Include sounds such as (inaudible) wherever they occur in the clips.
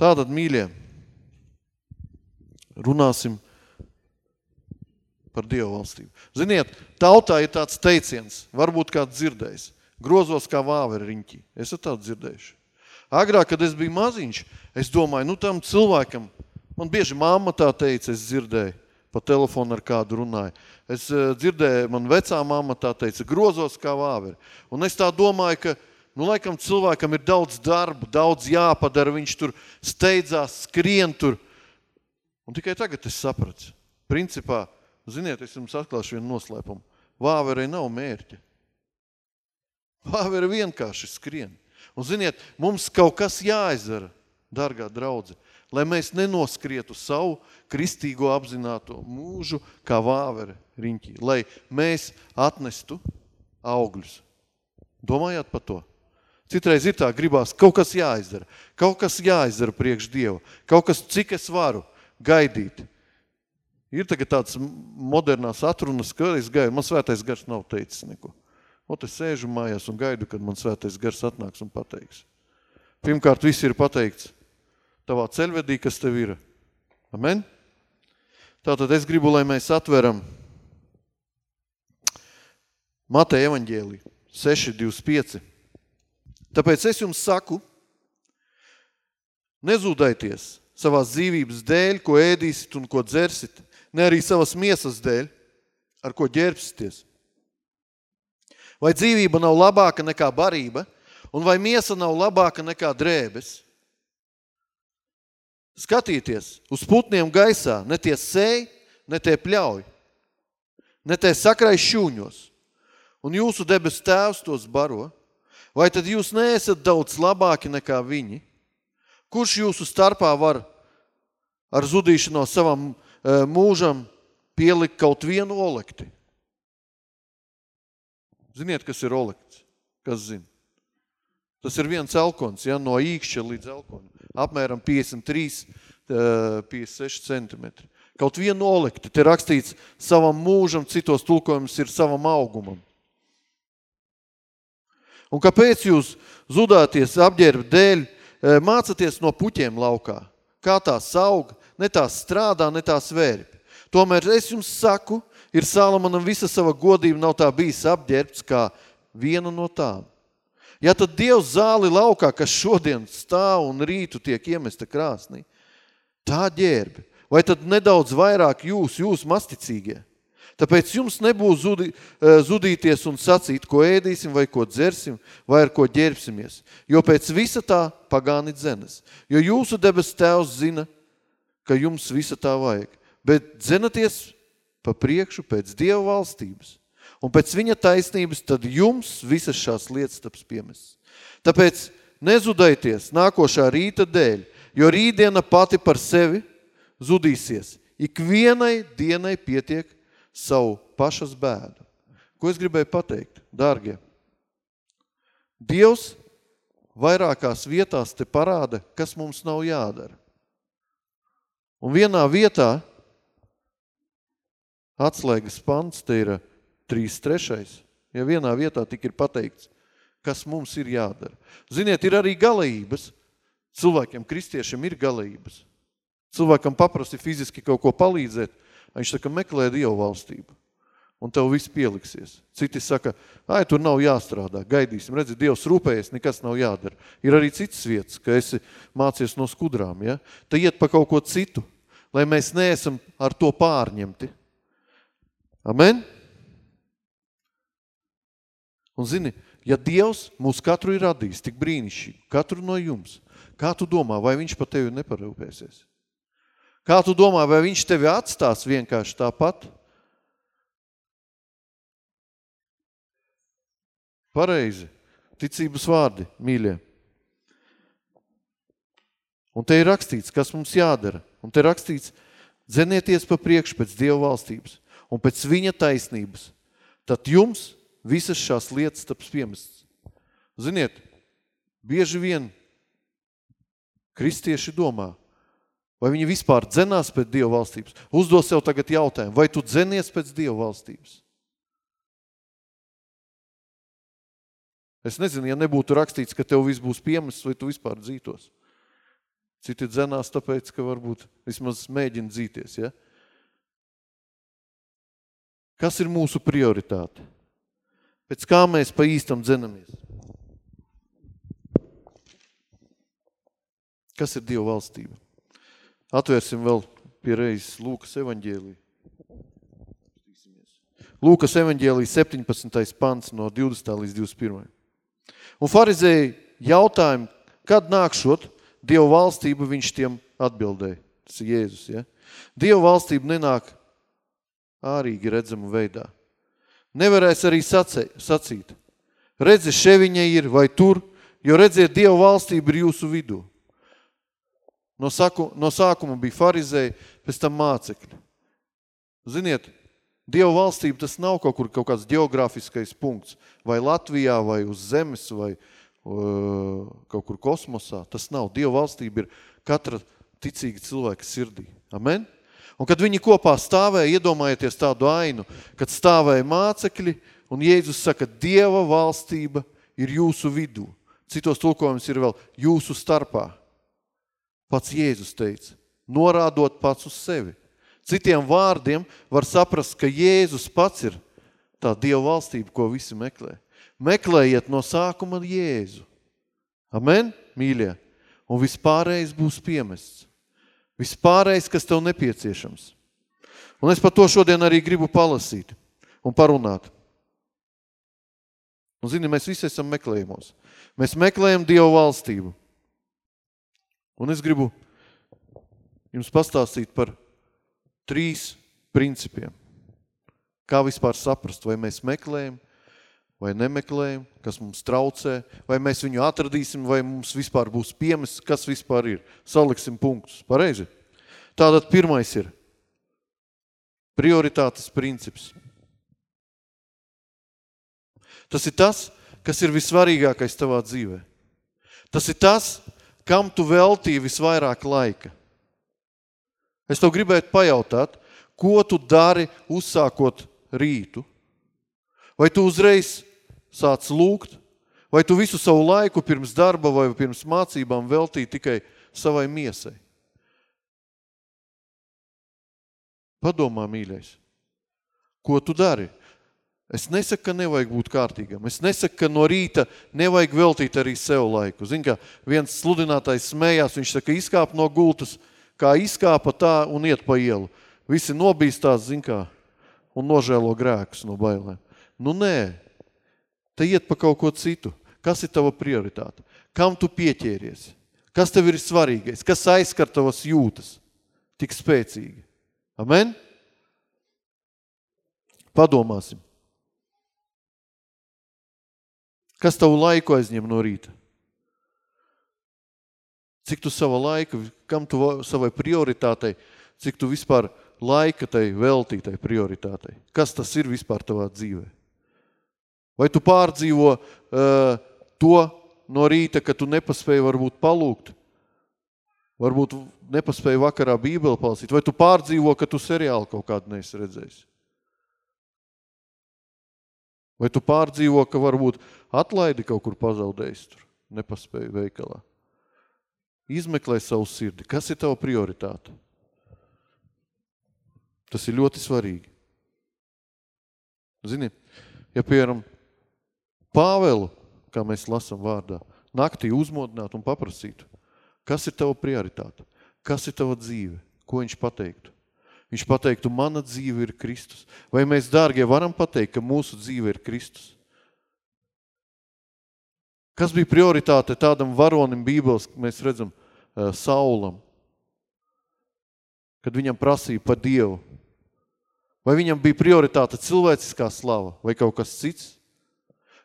Tātad, mīļie, runāsim par Dievu valstību. Ziniet, tautā ir tāds teiciens, varbūt kāds dzirdējis, grozos kā vāveri riņķi. Esat tādu dzirdējuši? Agrāk, kad es biju maziņš, es domāju, nu tam cilvēkam, man bieži mamma tā teica, es dzirdēju, pa telefonu ar kādu runāju. Es uh, dzirdēju, man vecā mamma tā teica, grozos kā vāveri. Un es tā domāju, ka, nu, laikam cilvēkam ir daudz darba, daudz jāpadara, viņš tur steidzās, skrien tur. Un tikai tagad es sapratu. Principā, Ziniet, es jums atklāšu vienu noslēpumu. Vāverei nav mērķa. Vāvere vienkārši skrien. Un ziniet, mums kaut kas jāizdara, dargā draudze, lai mēs nenoskrietu savu kristīgo apzināto mūžu kā vāvere riņķī, lai mēs atnestu augļus. Domājāt par to? Citreiz ir tā, gribās kaut kas jāizdara, kaut kas jāizdara priekš Dievu, kaut kas, cik es varu gaidīt. Ir tagad tāds modernās atrunas, ka es gaidu, man svētais gars nav teicis neko. Ot, es sēžu mājās un gaidu, kad man svētais gars atnāks un pateiks. Pirmkārt, viss ir pateikts tavā ceļvedī, kas tev ir. Amen? Tātad es gribu, lai mēs atveram Mateja evaņģēlī 6.25. Tāpēc es jums saku, nezūdaities savās dzīvības dēļ, ko ēdīsit un ko dzersit, ne arī savas miesas dēļ, ar ko ģērbsties. Vai dzīvība nav labāka nekā barība, un vai miesa nav labāka nekā drēbes? Skatīties uz putniem gaisā, ne tie sēj, ne tie pļauj, ne tie sakrai šūņos, un jūsu debes tēvs tos baro, vai tad jūs neesat daudz labāki nekā viņi? Kurš jūsu starpā var ar zudīšanos savam mūžam pielikt kaut vienu olekti. Ziniet, kas ir olekts? Kas zina? Tas ir viens elkons, ja, no īkšķa līdz elkonam. Apmēram 53, 56 centimetri. Kaut vienu olekti, te rakstīts savam mūžam, citos tulkojums ir savam augumam. Un kāpēc jūs zudāties apģērba dēļ, mācaties no puķiem laukā? Kā tās aug, ne tās strādā, ne tās vērp. Tomēr es jums saku, ir Salamanam visa sava godība nav tā bijis apģērbts kā viena no tām. Ja tad Dievs zāli laukā, kas šodien stāv un rītu tiek iemesta krāsnī, tā ģērbi, vai tad nedaudz vairāk jūs, jūs masticīgie? Tāpēc jums nebūs zudi, eh, zudīties un sacīt, ko ēdīsim vai ko dzersim vai ar ko ģērbsimies, jo pēc visa tā pagāni dzenes. Jo jūsu debes tēvs zina, ka jums visa tā vajag. Bet dzenaties pa priekšu pēc Dieva valstības un pēc viņa taisnības, tad jums visas šās lietas taps piemestas. Tāpēc nezudaities nākošā rīta dēļ, jo rītdiena pati par sevi zudīsies. Ikvienai dienai pietiek savu pašas bēdu. Ko es gribēju pateikt, dārgie? Dievs vairākās vietās te parāda, kas mums nav jādara. Un vienā vietā atslēgas pants te ir 3.3. Ja vienā vietā tik ir pateikts, kas mums ir jādara. Ziniet, ir arī galējības. Cilvēkiem, kristiešiem ir galējības. Cilvēkam paprasti fiziski kaut ko palīdzēt, viņš saka, meklē Dievu valstību. Un tev viss pieliksies. Citi saka, ai, tur nav jāstrādā, gaidīsim. Redzi, Dievs rūpējies, nekas nav jādara. Ir arī citas vietas, ka esi mācies no skudrām. Ja? Te iet pa kaut ko citu, lai mēs neesam ar to pārņemti. Amen? Un zini, ja Dievs mūs katru ir radījis tik brīnišķīgi, katru no jums, kā tu domā, vai viņš pa tevi neparūpēsies? Kā tu domā, vai viņš tevi atstās vienkārši tāpat? Pareizi. Ticības vārdi, mīļie. Un te ir rakstīts, kas mums jādara. Un te rakstīts, dzenieties pa priekšu pēc Dieva valstības un pēc viņa taisnības. Tad jums visas šās lietas taps piemestas. Ziniet, bieži vien kristieši domā, vai viņi vispār dzenās pēc Dieva valstības. Uzdos sev tagad jautājumu, vai tu dzenies pēc Dieva valstības? Es nezinu, ja nebūtu rakstīts, ka tev viss būs piemests, vai tu vispār dzītos. Citi dzenās tāpēc, ka varbūt vismaz mēģina dzīties, ja? Kas ir mūsu prioritāte? Pēc kā mēs pa īstam dzenamies? Kas ir Dieva valstība? Atvērsim vēl pie reizes Lūkas evaņģēlī. Lūkas evaņģēlī 17. pants no 20. līdz 21. Un farizēji jautājumu, kad nākšot Dieva valstība, viņš tiem atbildēja. Tas ir Jēzus, ja? Dieva valstība nenāk ārīgi redzamu veidā. Nevarēs arī sacē, sacīt. Redzi, ševiņa ir vai tur, jo redziet, Dieva valstība ir jūsu vidū. No, saku, no sākuma bija farizēji, pēc tam mācekļi. Ziniet, Dieva valstība tas nav kaut kur kaut kāds geogrāfiskais punkts, vai Latvijā, vai uz zemes, vai uh, kaut kur kosmosā. Tas nav. Dieva valstība ir katra ticīga cilvēka sirdī. Amen? Un kad viņi kopā stāvēja, iedomājieties tādu ainu, kad stāvēja mācekļi, un Jēzus saka, Dieva valstība ir jūsu vidū. Citos tulkojums ir vēl jūsu starpā. Pats Jēzus teica, norādot pats uz sevi. Citiem vārdiem var saprast, ka Jēzus pats ir tā Dieva valstība, ko visi meklē. Meklējiet no sākuma Jēzu. Amen, mīļie? Un vispārējais būs piemests. Vispārējais, kas tev nepieciešams. Un es par to šodien arī gribu palasīt un parunāt. Un zini, mēs visi esam meklējumos. Mēs meklējam Dievu valstību. Un es gribu jums pastāstīt par trīs principiem. Kā vispār saprast, vai mēs meklējam, vai nemeklējam, kas mums traucē, vai mēs viņu atradīsim, vai mums vispār būs piemests, kas vispār ir. Saliksim punktus. Pareizi? Tātad pirmais ir prioritātes princips. Tas ir tas, kas ir visvarīgākais tavā dzīvē. Tas ir tas, kam tu veltīji visvairāk laika? Es tev gribētu pajautāt, ko tu dari uzsākot rītu? Vai tu uzreiz sāc lūgt? Vai tu visu savu laiku pirms darba vai pirms mācībām veltīji tikai savai miesai? Padomā, mīļais, ko tu dari? Es nesaku, ka nevajag būt kārtīgam. Es nesaku, ka no rīta nevajag veltīt arī sev laiku. Zin, kā viens sludinātājs smējās, viņš saka, izkāp no gultas, kā izkāpa tā un iet pa ielu. Visi nobīstās, zin kā, un nožēlo grēkus no bailēm. Nu nē, te iet pa kaut ko citu. Kas ir tava prioritāte? Kam tu pieķēries? Kas tev ir svarīgais? Kas aizskar tavas jūtas tik spēcīgi? Amen? Padomāsim. Kas tavu laiku aizņem no rīta? Cik tu sava laika, kam tu savai prioritātei, cik tu vispār laika tai veltītai prioritātei? Kas tas ir vispār tavā dzīvē? Vai tu pārdzīvo uh, to no rīta, ka tu nepaspēji varbūt palūgt? Varbūt nepaspēji vakarā bībeli palasīt? Vai tu pārdzīvo, ka tu seriālu kaut kādu neesi redzējis? Vai tu pārdzīvo, ka varbūt atlaidi kaut kur pazaudējis tur, nepaspēju veikalā? Izmeklē savu sirdi. Kas ir tava prioritāte? Tas ir ļoti svarīgi. Zini, ja piemēram Pāvelu, kā mēs lasam vārdā, naktī uzmodinātu un paprasītu, kas ir tava prioritāte? Kas ir tava dzīve? Ko viņš pateiktu? Viņš pateiktu, mana dzīve ir Kristus. Vai mēs, dārgie, varam pateikt, ka mūsu dzīve ir Kristus? Kas bija prioritāte tādam varonim Bībeles, mēs redzam, uh, Saulam? Kad viņam prasīja par Dievu. Vai viņam bija prioritāte cilvēciskā slava vai kaut kas cits?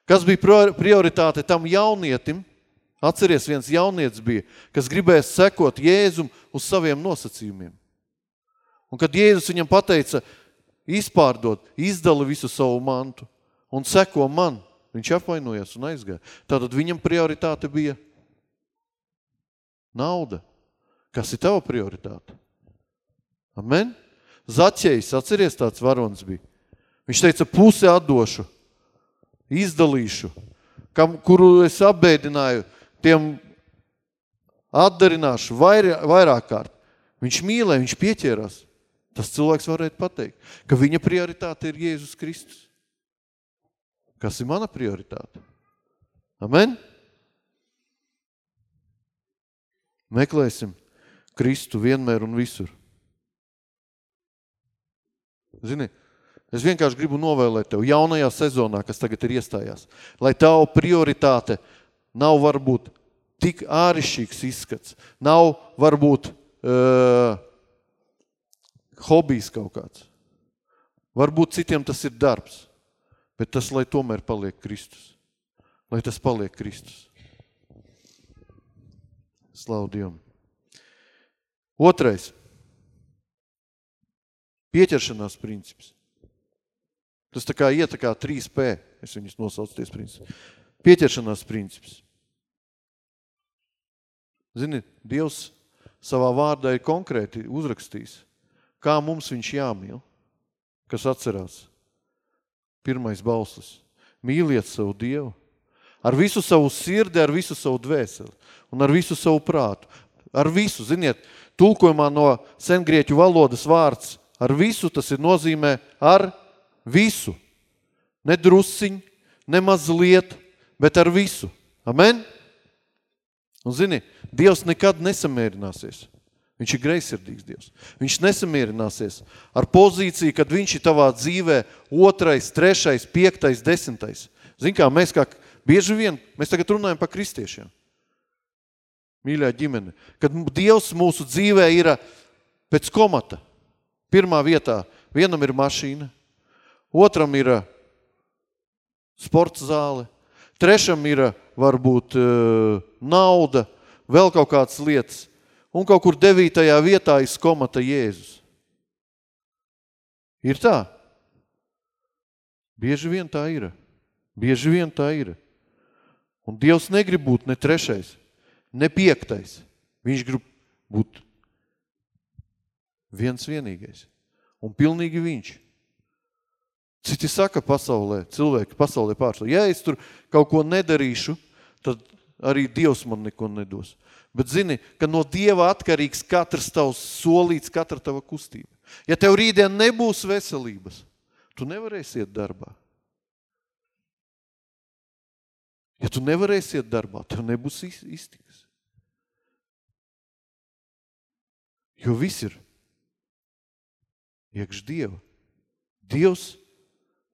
Kas bija prioritāte tam jaunietim? Atceries, viens jaunietis bija, kas gribēja sekot Jēzum uz saviem nosacījumiem. Un kad Jēzus viņam pateica, izpārdot, izdala visu savu mantu un seko man, viņš apvainojies un aizgāja. Tātad viņam prioritāte bija nauda. Kas ir tava prioritāte? Amen? Zaķējs, atceries tāds varons bija. Viņš teica, pusi atdošu, izdalīšu, kam, kuru es apbēdināju, tiem atdarināšu vairāk, vairāk kārt. Viņš mīlēja, viņš pieķērās. Tas cilvēks varētu pateikt, ka viņa prioritāte ir Jēzus Kristus. Kas ir mana prioritāte? Amen? Meklēsim Kristu vienmēr un visur. Zini, es vienkārši gribu novēlēt tev jaunajā sezonā, kas tagad ir iestājās, lai tavu prioritāte nav varbūt tik ārišķīgs izskats, nav varbūt uh, hobijs kaut kāds. Varbūt citiem tas ir darbs, bet tas, lai tomēr paliek Kristus. Lai tas paliek Kristus. Slavu Dievam. Otrais. Pieķeršanās princips. Tas tā kā iet tā kā 3P, es viņus nosaucu ties princips. Pieķeršanās princips. Zini, Dievs savā vārdā ir konkrēti uzrakstījis, kā mums viņš jāmīl, kas atcerās. Pirmais bauslis. Mīliet savu Dievu ar visu savu sirdi, ar visu savu dvēseli un ar visu savu prātu. Ar visu, ziniet, tulkojumā no sengrieķu valodas vārds ar visu, tas ir nozīmē ar visu. Ne drusciņ, ne mazliet, bet ar visu. Amen? Un zini, Dievs nekad nesamierināsies. Viņš ir greisirdīgs Dievs. Viņš nesamierināsies ar pozīciju, kad viņš ir tavā dzīvē otrais, trešais, piektais, desmitais. Zin kā, mēs kā bieži vien, mēs tagad runājam par kristiešiem. Mīļā ģimene. Kad Dievs mūsu dzīvē ir pēc komata. Pirmā vietā vienam ir mašīna, otram ir sporta zāle, trešam ir varbūt nauda, vēl kaut kādas lietas – un kaut kur devītajā vietā izkomata Jēzus. Ir tā? Bieži vien tā ir. Bieži vien tā ir. Un Dievs negrib būt ne trešais, ne piektais. Viņš grib būt viens vienīgais. Un pilnīgi viņš. Citi saka pasaulē, cilvēki pasaulē pārstāv, ja es tur kaut ko nedarīšu, tad arī Dievs man neko nedos. Bet zini, ka no Dieva atkarīgs katrs tavs solīts, katra tava kustība. Ja tev rītdien nebūs veselības, tu nevarēsi iet darbā. Ja tu nevarēsi iet darbā, tev nebūs iztikas. Jo viss ir iekš Dieva. Dievs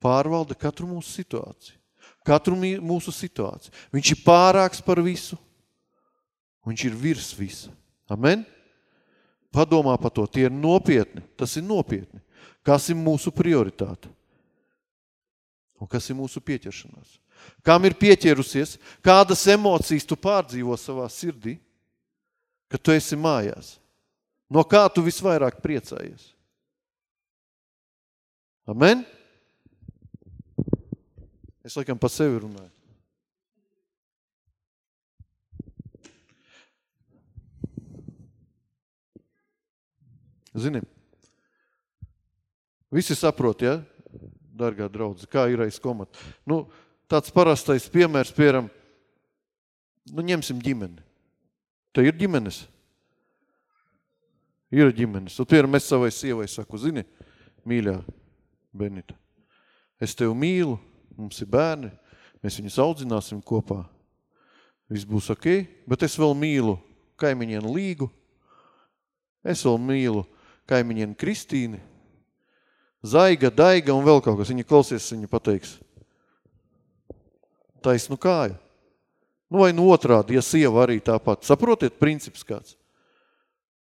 pārvalda katru mūsu situāciju. Katru mūsu situāciju. Viņš ir pārāks par visu. Viņš ir virs visa. Amen? Padomā par to. Tie ir nopietni. Tas ir nopietni. Kas ir mūsu prioritāte? Un kas ir mūsu pieķeršanās? Kam ir pieķerusies? Kādas emocijas tu pārdzīvo savā sirdī, kad tu esi mājās? No kā tu visvairāk priecājies? Amen? Es laikam pa sevi runāju. Zini, visi saprot, ja, dargā draudze, kā ir aiz komata. Nu, tāds parastais piemērs, pieram, nu, ņemsim ģimeni. Te ir ģimenes. Ir ģimenes. Un pieram es savai sievai saku, zini, mīļā Benita, es tevi mīlu, mums ir bērni, mēs viņus audzināsim kopā. Viss būs ok, bet es vēl mīlu kaimiņienu līgu, es vēl mīlu kaimiņienu Kristīni, Zaiga, Daiga un vēl kaut kas. Viņa klausies, viņa pateiks. Taisnu kāju. Nu vai nu otrādi, ja sieva arī tāpat. Saprotiet, princips kāds.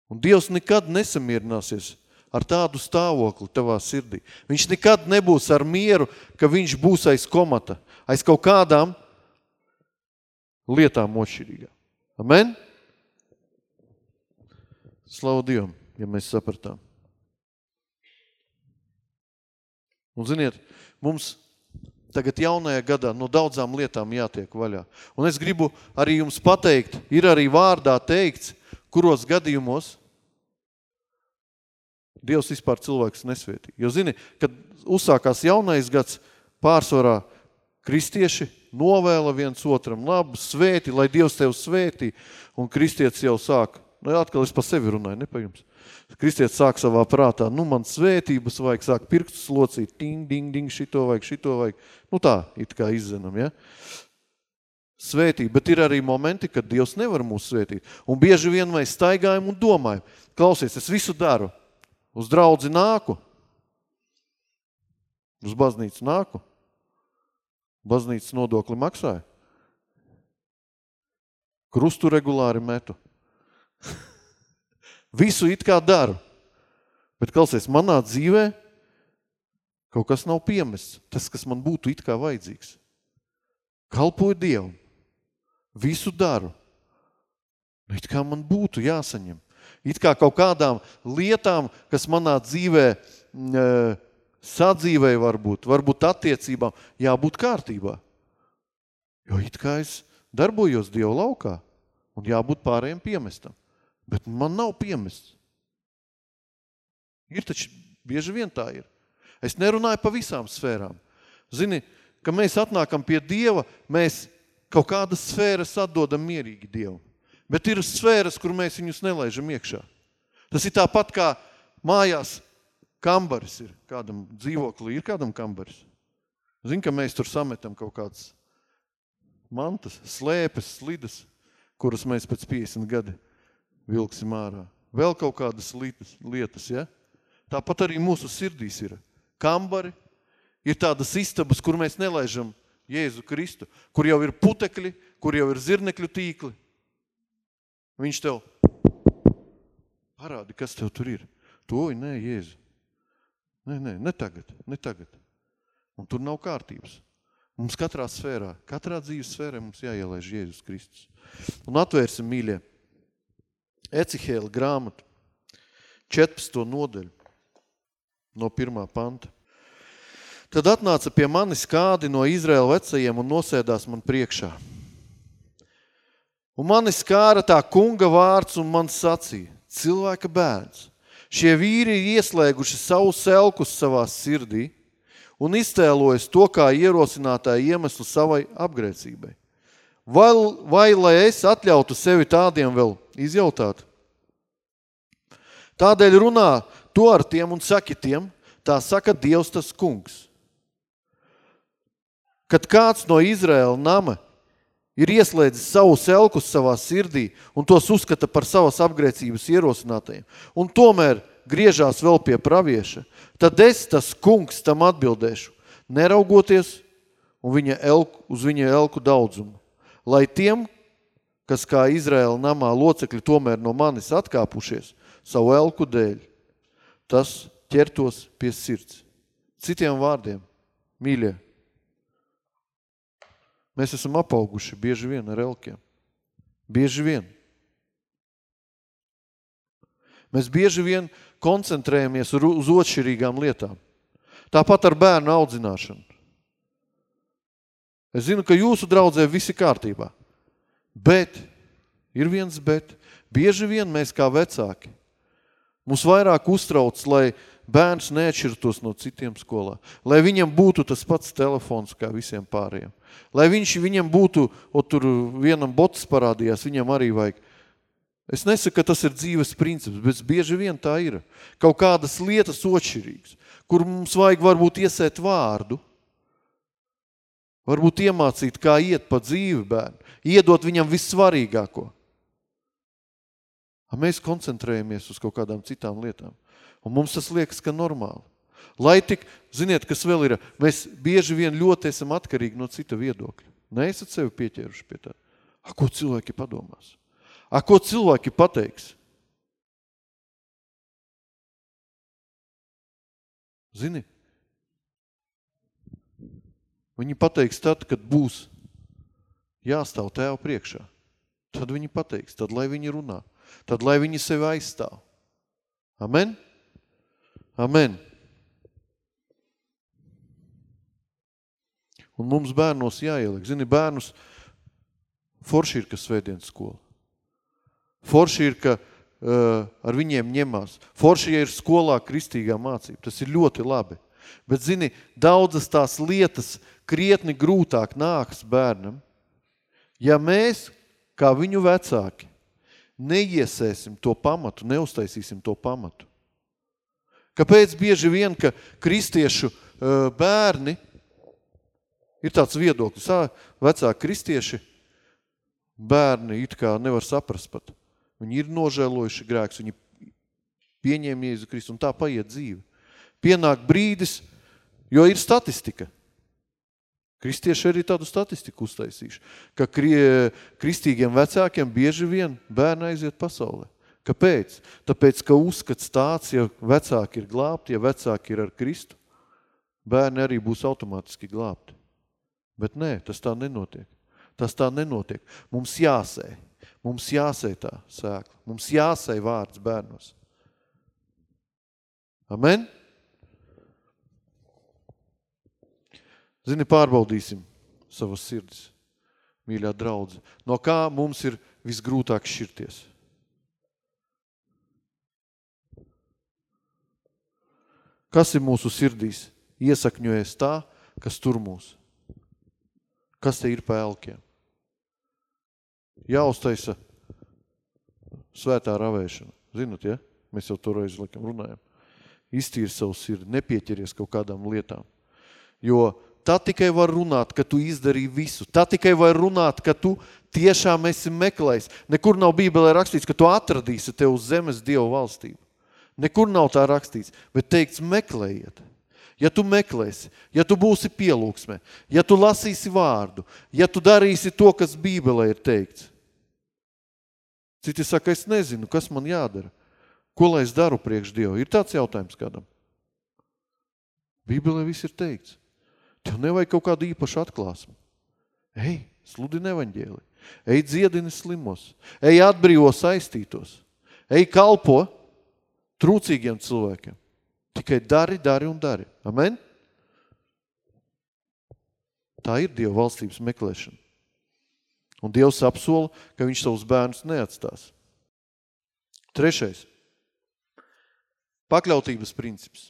Un Dievs nekad nesamierināsies ar tādu stāvokli tavā sirdī. Viņš nekad nebūs ar mieru, ka viņš būs aiz komata, aiz kaut kādām lietām ošķirīgā. Amen? Slavu Dievam! ja mēs sapratām. Un ziniet, mums tagad jaunajā gadā no daudzām lietām jātiek vaļā. Un es gribu arī jums pateikt, ir arī vārdā teikts, kuros gadījumos Dievs vispār cilvēks nesvētī. Jo zini, kad uzsākās jaunais gads, pārsvarā kristieši novēla viens otram labu, svēti, lai Dievs tev svētī, un kristietis jau sāk, nu atkal es pa sevi runāju, ne pa jums. Kristietis sāk savā prātā, nu man svētības vajag, sāk pirkstus locīt, ding, ding, ding, šito vajag, šito vajag. Nu tā, it kā izzenam, ja. Svētība, bet ir arī momenti, kad Dievs nevar mūs svētīt. Un bieži vien mēs staigājam un domājam, klausies, es visu daru, uz draudzi nāku, uz baznīcu nāku, baznīcas nodokli maksāju, krustu regulāri metu. (laughs) Visu it kā daru. Bet, klausies, manā dzīvē kaut kas nav piemests. Tas, kas man būtu it kā vajadzīgs. Kalpoju Dievam. Visu daru. Nu, it kā man būtu jāsaņem. It kā kaut kādām lietām, kas manā dzīvē e, sadzīvē varbūt, varbūt attiecībām, jābūt kārtībā. Jo it kā es darbojos Dievu laukā un jābūt pārējiem piemestam. Bet man nav piemests. Ir taču bieži vien tā ir. Es nerunāju pa visām sfērām. Zini, ka mēs atnākam pie Dieva, mēs kaut kādas sfēras atdodam mierīgi Dievu. Bet ir sfēras, kur mēs viņus nelaižam iekšā. Tas ir tāpat kā mājās kambaris ir. Kādam dzīvoklī ir kādam kambaris. Zini, ka mēs tur sametam kaut kādas mantas, slēpes, slidas, kuras mēs pēc 50 gadi vilksim ārā. Vēl kaut kādas lietas, lietas ja? Tāpat arī mūsu sirdīs ir kambari, ir tādas istabas, kur mēs nelaižam Jēzu Kristu, kur jau ir putekļi, kur jau ir zirnekļu tīkli. Viņš tev parādi, kas tev tur ir. Toji, nē, Jēzu. Nē, nē, ne tagad, ne tagad. Un tur nav kārtības. Mums katrā sfērā, katrā dzīves sfērā mums jāielaiž Jēzus Kristus. Un atvērsim, mīļie, Ecihēla grāmatu, 14. nodaļu no pirmā panta. Tad atnāca pie manis kādi no Izraela vecajiem un nosēdās man priekšā. Un mani skāra tā kunga vārds un man sacīja, cilvēka bērns. Šie vīri ir ieslēguši savu selkus savā sirdī un iztēlojas to kā ierosinātāju iemeslu savai apgrēcībai. Vai, vai lai es atļautu sevi tādiem vēl izjautāt? Tādēļ runā to ar tiem un saki tiem, tā saka Dievs tas kungs. Kad kāds no Izraēla nama ir ieslēdzis savu selkus savā sirdī un tos uzskata par savas apgrēcības ierosinātajiem, un tomēr griežās vēl pie pravieša, tad es, tas kungs, tam atbildēšu, neraugoties un viņa elku, uz viņa elku daudzumu. Lai tiem, kas kā Izraēla namā locekļi tomēr no manis atkāpušies savu elku dēļ, tas ķertos pie sirds. Citiem vārdiem, mīļie, Mēs esam apauguši bieži vien ar elkiem. Bieži vien. Mēs bieži vien koncentrējamies uz otšķirīgām lietām. Tāpat ar bērnu audzināšanu. Es zinu, ka jūsu draudzē viss ir kārtībā. Bet, ir viens bet, bieži vien mēs kā vecāki, mums vairāk uztrauc, lai bērns neatšķirtos no citiem skolā. Lai viņam būtu tas pats telefons kā visiem pārējiem. Lai viņš viņam būtu, o tur vienam bots parādījās, viņam arī vajag. Es nesaku, ka tas ir dzīves princips, bet bieži vien tā ir. Kaut kādas lietas ošķirīgas, kur mums vajag varbūt iesēt vārdu, varbūt iemācīt, kā iet pa dzīvi bērnu, iedot viņam vissvarīgāko. Mēs koncentrējamies uz kaut kādām citām lietām. Un mums tas liekas, ka normāli. Lai tik, ziniet, kas vēl ir, mēs bieži vien ļoti esam atkarīgi no cita viedokļa. Neesat sevi pieķēruši pie tā. A, ko cilvēki padomās? A, ko cilvēki pateiks? Zini, viņi pateiks tad, kad būs jāstāv tēva priekšā. Tad viņi pateiks, tad lai viņi runā. Tad lai viņi sevi aizstāv. Amen? Amen. Un mums bērnos jāieliek. Zini, bērnus forši ir, ka svētdienas skola. Forši ir, ka uh, ar viņiem ņemās. Forši, ja ir skolā kristīgā mācība. Tas ir ļoti labi. Bet, zini, daudzas tās lietas, krietni grūtāk nāks bērnam, ja mēs, kā viņu vecāki, neiesēsim to pamatu, neuztaisīsim to pamatu. Kāpēc bieži vien, ka kristiešu bērni ir tāds viedoklis, vecāki kristieši bērni it kā nevar saprast pat. Viņi ir nožēlojuši grēks, viņi pieņēma Jēzu Kristu un tā paiet dzīve. Pienāk brīdis, jo ir statistika. Kristieši arī tādu statistiku uztaisījuši, ka kristīgiem vecākiem bieži vien bērni aiziet pasaulē. Kāpēc? Tāpēc, ka uzskats tāds, ja vecāki ir glābti, ja vecāki ir ar Kristu, bērni arī būs automātiski glābti. Bet nē, tas tā nenotiek. Tas tā nenotiek. Mums jāsē. Mums jāsē tā sēkla. Mums jāsē vārds bērnos. Amen? Zini, pārbaudīsim savas sirdis, mīļā draudze. No kā mums ir visgrūtāk šķirties? Kas ir mūsu sirdīs? Iesakņojies tā, kas tur mūs. Kas te ir pa elkiem? Jāuztaisa svētā ravēšana. Zinat, ja? Mēs jau toreiz likam runājam. Iztīri savu sirdi, nepieķeries kaut kādām lietām. Jo Tā tikai var runāt, ka tu izdarīji visu. Tā tikai var runāt, ka tu tiešām esi meklējis. Nekur nav Bībelē rakstīts, ka tu atradīsi tev uz zemes Dievu valstību. Nekur nav tā rakstīts, bet teikts meklējiet. Ja tu meklēsi, ja tu būsi pielūksmē, ja tu lasīsi vārdu, ja tu darīsi to, kas Bībelē ir teikts. Citi saka, es nezinu, kas man jādara. Ko lai es daru priekš Dievu? Ir tāds jautājums kādam. Bībelē viss ir teikts. Tev nevajag kaut kādu īpašu atklāsmu. Ej, sludini evaņģēli. Ej, dziedini slimos. Ej, atbrīvo saistītos. Ej, kalpo trūcīgiem cilvēkiem. Tikai dari, dari un dari. Amen? Tā ir Dieva valstības meklēšana. Un Dievs apsola, ka viņš savus bērnus neatstās. Trešais. Pakļautības princips.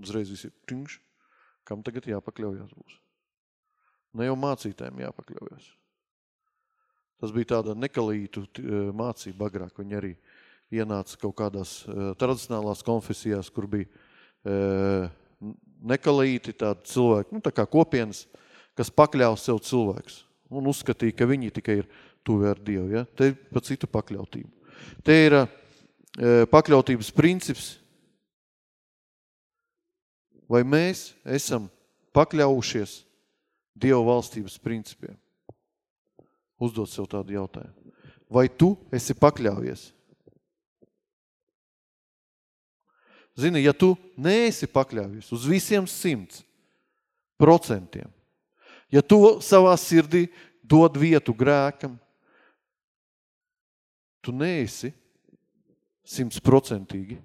Uzreiz visi tingš. Kam tagad jāpakļaujas būs? Ne jau mācītēm jāpakļaujas. Tas bija tāda nekalītu e, mācība agrāk. Viņi arī ienāca kaut kādās e, tradicionālās konfesijās, kur bija e, nekalīti tādi cilvēki, nu tā kā kopienas, kas pakļāva sev cilvēkus un uzskatīja, ka viņi tikai ir tuvi ar Dievu. Ja? Te ir pa citu pakļautību. Te ir pakļautības princips, vai mēs esam pakļaujušies Dieva valstības principiem? Uzdot sev tādu jautājumu. Vai tu esi pakļaujies? Zini, ja tu neesi pakļaujies uz visiem simts procentiem, ja tu savā sirdī dod vietu grēkam, tu neesi simtsprocentīgi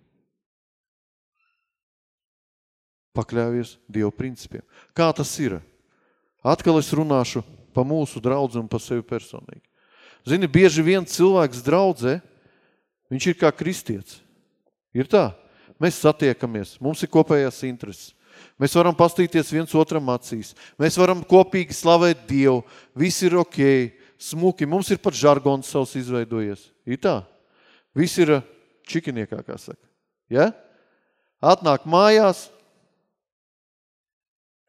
pakļaujies Dievu principiem. Kā tas ir? Atkal es runāšu pa mūsu draudzi un pa sevi personīgi. Zini, bieži vien cilvēks draudzē, viņš ir kā kristietis. Ir tā. Mēs satiekamies, mums ir kopējās intereses. Mēs varam pastīties viens otram acīs. Mēs varam kopīgi slavēt Dievu. Viss ir ok, smuki. Mums ir pat žargons savs izveidojies. Ir tā. Viss ir čikiniekā, kā saka. Ja? Atnāk mājās,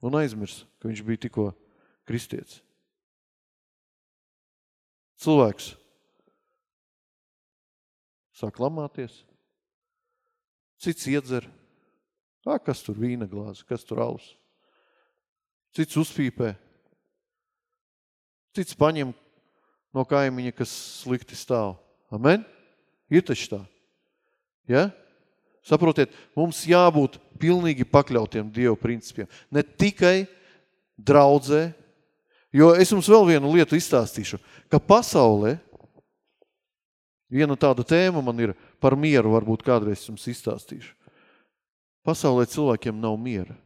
un aizmirs, ka viņš bija tikko kristietis. Cilvēks sāk lamāties, cits iedzer, Ā, kas tur vīna glāzi, kas tur alus. Cits uzpīpē, cits paņem no kaimiņa, kas slikti stāv. Amen? Ir taču tā. Ja? Saprotiet, mums jābūt pilnīgi pakļautiem Dievu principiem. Ne tikai draudzē, jo es jums vēl vienu lietu izstāstīšu, ka pasaulē, viena tāda tēma man ir par mieru, varbūt kādreiz jums izstāstīšu. Pasaulē cilvēkiem nav miera.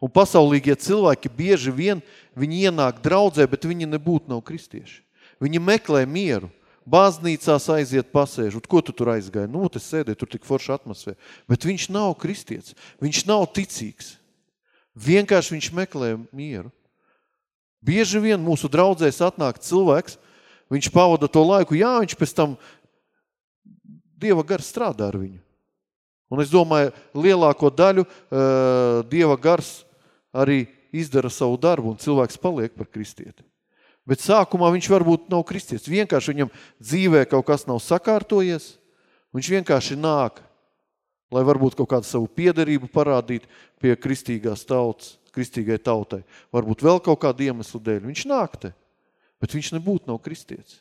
Un pasaulīgie cilvēki bieži vien, viņi ienāk draudzē, bet viņi nebūtu nav kristieši. Viņi meklē mieru baznīcās aiziet pasēž, un ko tu tur aizgāji? Nu, te sēdē, tur tik forša atmosfēra. Bet viņš nav kristietis, viņš nav ticīgs. Vienkārši viņš meklē mieru. Bieži vien mūsu draudzēs atnāk cilvēks, viņš pavada to laiku, jā, viņš pēc tam Dieva gars strādā ar viņu. Un es domāju, lielāko daļu uh, Dieva gars arī izdara savu darbu un cilvēks paliek par kristieti. Bet sākumā viņš varbūt nav kristietis. Vienkārši viņam dzīvē kaut kas nav sakārtojies. Viņš vienkārši nāk, lai varbūt kaut kādu savu piederību parādīt pie kristīgās tautas, kristīgai tautai. Varbūt vēl kaut kādu iemeslu dēļ. Viņš nāk te, bet viņš nebūtu nav kristietis.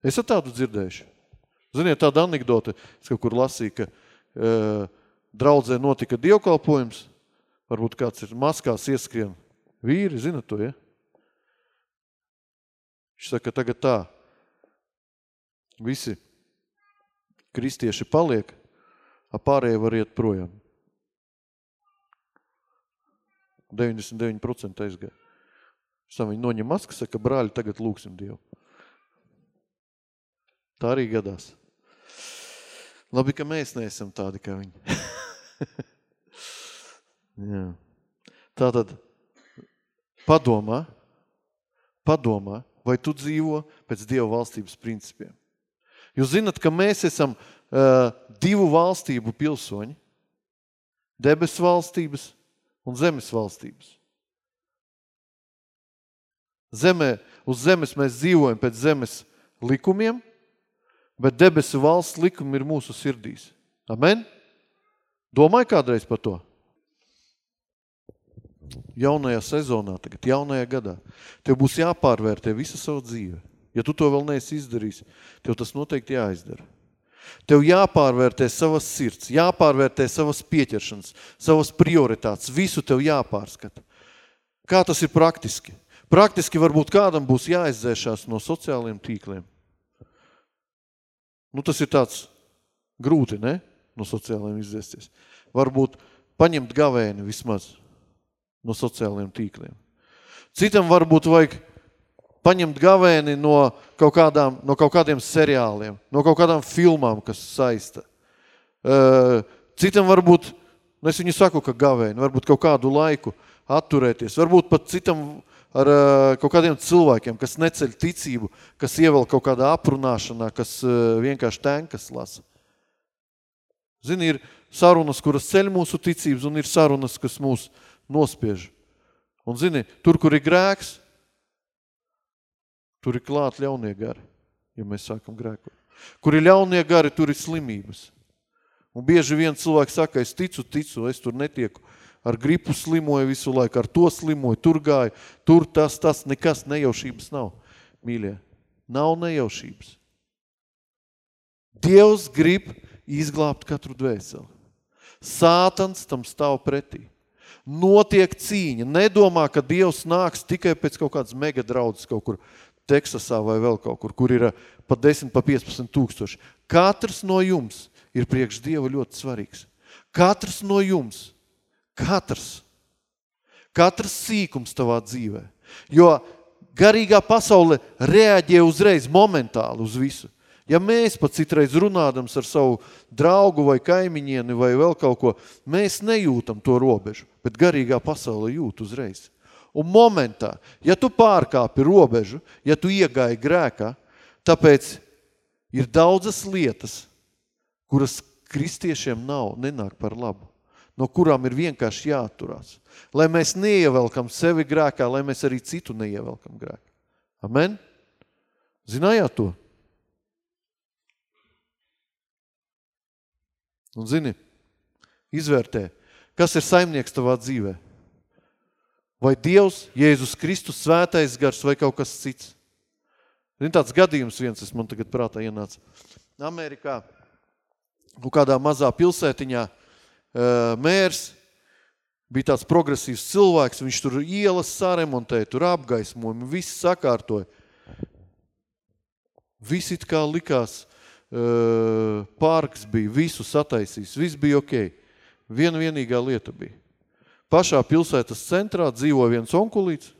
Esat tādu dzirdējuši? Ziniet, tāda anekdote, es kaut kur lasīju, ka uh, draudzē notika dievkalpojums, varbūt kāds ir maskās ieskrien vīri, zinat to, ja? Viņš saka, tagad tā, visi kristieši paliek, a pārējie var iet projām. 99% aizgāja. Sam viņi noņem maskas, saka, brāļi, tagad lūksim Dievu. Tā arī gadās. Labi, ka mēs neesam tādi kā viņi. (laughs) Jā. Tātad, padomā, padomā, vai tu dzīvo pēc Dieva valstības principiem. Jūs zinat, ka mēs esam uh, divu valstību pilsoņi. Debes valstības un zemes valstības. Zemē, uz zemes mēs dzīvojam pēc zemes likumiem, bet debesu valsts likumi ir mūsu sirdīs. Amen? Domāju kādreiz par to? Jaunajā sezonā, tagad jaunajā gadā, tev būs jāpārvērtē visa savu dzīve. Ja tu to vēl neesi izdarījis, tev tas noteikti jāizdara. Tev jāpārvērtē savas sirds, jāpārvērtē savas pieķeršanas, savas prioritātes, visu tev jāpārskata. Kā tas ir praktiski? Praktiski varbūt kādam būs jāizdzēšās no sociāliem tīkliem. Nu, tas ir tāds grūti, ne? No sociāliem izdzēsties. Varbūt paņemt gavēni vismaz no sociāliem tīkliem. Citam varbūt vajag paņemt gavēni no kaut, kādām, no kaut kādiem seriāliem, no kaut kādām filmām, kas saista. Citam varbūt, nu es viņu saku, ka gavēni, varbūt kaut kādu laiku atturēties, varbūt pat citam ar kaut kādiem cilvēkiem, kas neceļ ticību, kas ievēl kaut kādā aprunāšanā, kas vienkārši tenkas lasa. Zini, ir sarunas, kuras ceļ mūsu ticības, un ir sarunas, kas mūs nospiež. Un zini, tur, kur ir grēks, Tur ir klāt ļaunie gari, ja mēs sākam grēkot. Kur ir ļaunie gari, tur ir slimības. Un bieži vien cilvēks saka, es ticu, ticu, es tur netieku. Ar gripu slimoju visu laiku, ar to slimoju, tur gāju, tur tas, tas, nekas nejaušības nav. Mīļie, nav nejaušības. Dievs grib izglābt katru dvēseli. Sātans tam stāv pretī. Notiek cīņa. Nedomā, ka Dievs nāks tikai pēc kaut kādas mega draudzes kaut kur Teksasā vai vēl kaut kur, kur ir eh, pa 10, pa 15 tūkstoši. Katrs no jums ir priekš Dieva ļoti svarīgs. Katrs no jums, katrs, katrs sīkums tavā dzīvē. Jo garīgā pasaule reaģē uzreiz, momentāli uz visu. Ja mēs pat citreiz runādams ar savu draugu vai kaimiņieni vai vēl kaut ko, mēs nejūtam to robežu, bet garīgā pasaule jūt uzreiz. Un momentā, ja tu pārkāpi robežu, ja tu iegāji grēkā, tāpēc ir daudzas lietas, kuras kristiešiem nav, nenāk par labu, no kurām ir vienkārši jāturās. Lai mēs neievelkam sevi grēkā, lai mēs arī citu neievelkam grēkā. Amen? Zinājāt to? Un zini, izvērtē, kas ir saimnieks tavā dzīvē. Vai Dievs, Jēzus Kristus, svētais gars vai kaut kas cits? Zin, tāds gadījums viens, es man tagad prātā ienāca. Amerikā, nu kādā mazā pilsētiņā, mērs bija tāds progresīvs cilvēks, viņš tur ielas saremontēja, tur apgaismojumi, viss sakārtoja. Viss it kā likās, pārks bija, visu sataisījis, viss bija ok. Viena vienīgā lieta bija. Pašā pilsētas centrā dzīvo viens onkulīts.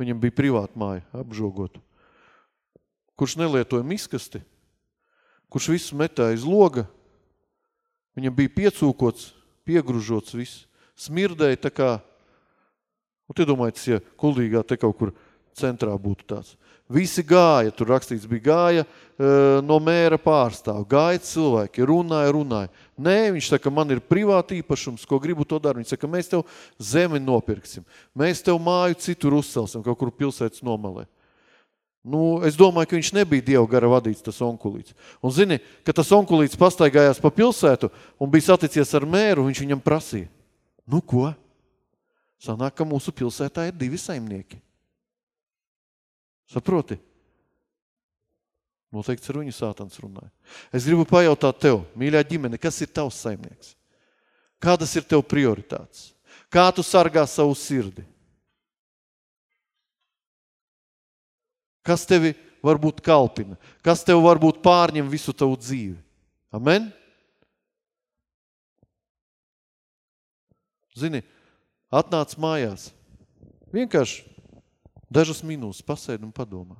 Viņam bija privāta māja, apžogot. Kurš nelietoja miskasti, kurš visu metā iz loga. Viņam bija piecūkots piegružots viss. Smirdēja tā kā, un te domājat, ja kuldīgā te kaut kur centrā būtu tāds. Visi gāja, tur rakstīts bija gāja uh, no mēra pārstāv, gāja cilvēki, runāja, runāja. Nē, viņš saka, man ir privāti īpašums, ko gribu to daru. Viņš saka, mēs tev zemi nopirksim, mēs tev māju citur uzcelsim, kaut kur pilsētas nomalē. Nu, es domāju, ka viņš nebija Dieva gara vadīts, tas onkulīts. Un zini, ka tas onkulīts pastaigājās pa pilsētu un bija saticies ar mēru, viņš viņam prasīja. Nu ko? Sanāk, ka mūsu pilsētā ir divi saimnieki. Saproti? Noteikti ar viņu sātans runāja. Es gribu pajautāt tev, mīļā ģimene, kas ir tavs saimnieks? Kādas ir tev prioritātes? Kā tu sargā savu sirdi? Kas tevi varbūt kalpina? Kas tev varbūt pārņem visu tavu dzīvi? Amen? Zini, atnāc mājās. Vienkārši Dažas minūtes pasēd un padomā.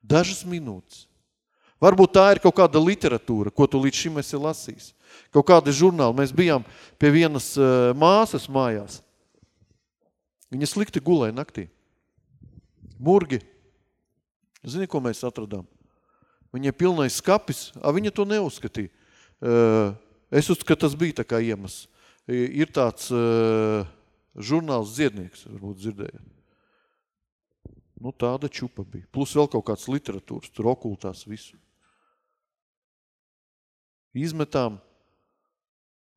Dažas minūtes. Varbūt tā ir kaut kāda literatūra, ko tu līdz šim esi lasījis. Kaut kāda žurnāla. Mēs bijām pie vienas uh, māsas mājās. Viņa slikti gulēja naktī. Murgi. Zini, ko mēs atradām? Viņai pilnais skapis, a viņa to neuzskatīja. Uh, es uzskatu, ka tas bija tā kā iemesls. Ir tāds uh, žurnāls Ziednieks, varbūt dzirdējāt. Nu, tāda čupa bija. Plus vēl kaut kāds literatūras, tur okultās visu. Izmetām.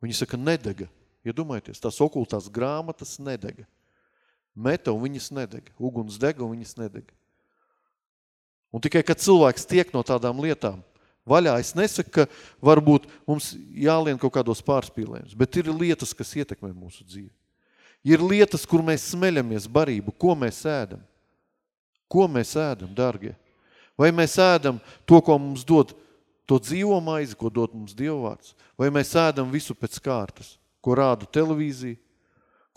Viņi saka, nedega. Iedomājieties, tās okultās grāmatas nedega. Meta un viņas nedega. Uguns dega un viņas nedega. Un tikai, kad cilvēks tiek no tādām lietām vaļā, es nesaku, ka varbūt mums jālien kaut kādos pārspīlējums, bet ir lietas, kas ietekmē mūsu dzīvi. Ir lietas, kur mēs smeļamies barību, ko mēs ēdam. Ko mēs ēdam, dargie? Vai mēs ēdam to, ko mums dod, to dzīvo maizi, ko dod mums Dievvārds? Vai mēs ēdam visu pēc kārtas, ko rāda televīzija,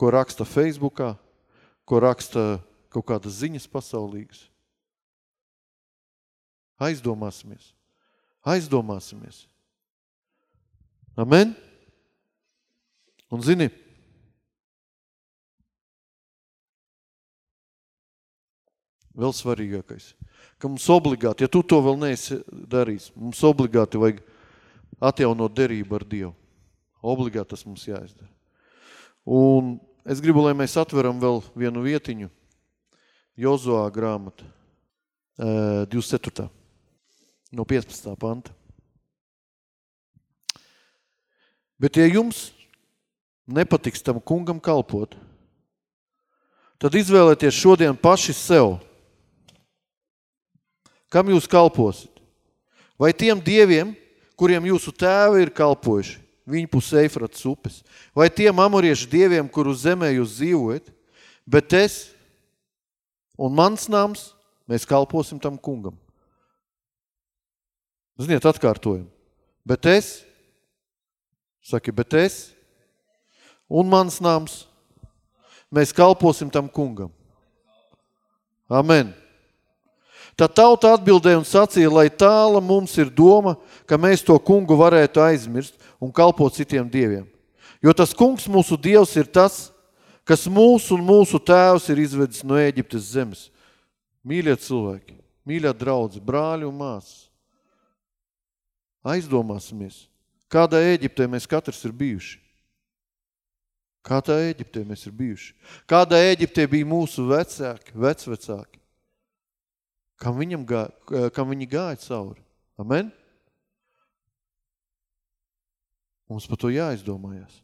ko raksta Facebookā, ko raksta kaut kādas ziņas pasaulīgas? Aizdomāsimies. Aizdomāsimies. Amen? Un zini, Vēl svarīgākais, ka mums obligāti, ja tu to vēl neesi darījis, mums obligāti vajag atjaunot derību ar Dievu. Obligāti tas mums jāizdara. Un es gribu, lai mēs atveram vēl vienu vietiņu. Jozoā grāmata, 24. No 15. panta. Bet ja jums nepatiks tam kungam kalpot, tad izvēlēties šodien paši sev – Kam jūs kalposiet? Vai tiem dieviem, kuriem jūsu tēvi ir kalpojuši, viņu pus Eifratas upes? Vai tiem amoriešu dieviem, kuru zemē jūs dzīvojat? Bet es un mans nams, mēs kalposim tam kungam. Ziniet, atkārtojam. Bet es, saki, bet es un mans nams, mēs kalposim tam kungam. Amen. Tad tauta atbildēja un sacīja, lai tāla mums ir doma, ka mēs to kungu varētu aizmirst un kalpot citiem dieviem. Jo tas kungs mūsu dievs ir tas, kas mūsu un mūsu tēvs ir izvedis no Ēģiptes zemes. Mīļie cilvēki, mīļā draudze, brāļi un māsas. Aizdomāsimies, kādā Ēģiptē mēs katrs ir bijuši. Kādā Ēģiptē mēs ir bijuši. Kādā Ēģiptē bija mūsu vecāki, vecvecāki kam, viņam gā, kam viņi gāja cauri. Amen? Mums par to jāizdomājās.